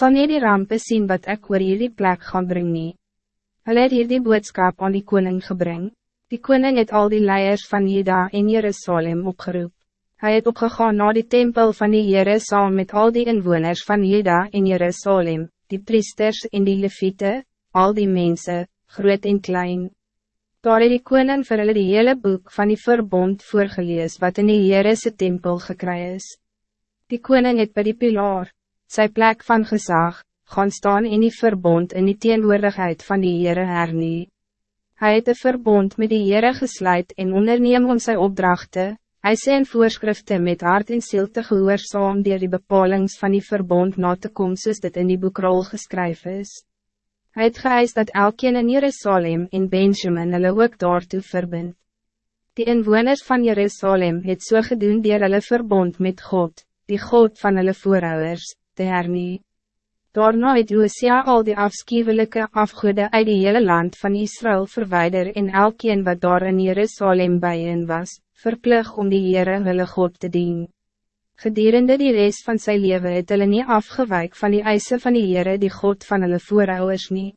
sal nie die rampe zien wat ek oor hierdie plek gaan bring nie. Hulle het hierdie boodskap aan die koning gebring. Die koning het al die leiers van Juda en Jerusalem opgeroep. Hij het opgegaan naar die tempel van die Heere saam met al die inwoners van Juda en Jerusalem, die priesters en die leviete, al die mensen, groot en klein. Daar het die koning vir hulle die hele boek van die verbond voorgelees wat in die Heerese tempel gekry is. Die koning het by die pilaar, sy plek van gezag, gaan staan in die verbond in die teenwoordigheid van die Heere hernie. Hij het een verbond met die Heere gesluit en onderneem om sy opdrachten, Hij sê in voorschriften met hart en ziel te gehoorzaam dier die bepalings van die verbond na te kom soos dit in die boekrol geskryf is. Hij het geëist dat elkeen in Jerusalem en Benjamin hulle ook daartoe verbind. Die inwoners van Jerusalem het so gedoen dier hulle verbond met God, die God van hulle voorouders, te hernie. Daarna het Josia al die afschuwelijke afgoede uit die hele land van Israël verwijder en elkeen wat daar in Jerusalem bijeen was, verplig om die Heere hulle God te dien. Gedurende die rest van zijn leven het hulle nie afgewijk van die eisen van die Heere die God van hulle voorouders nie.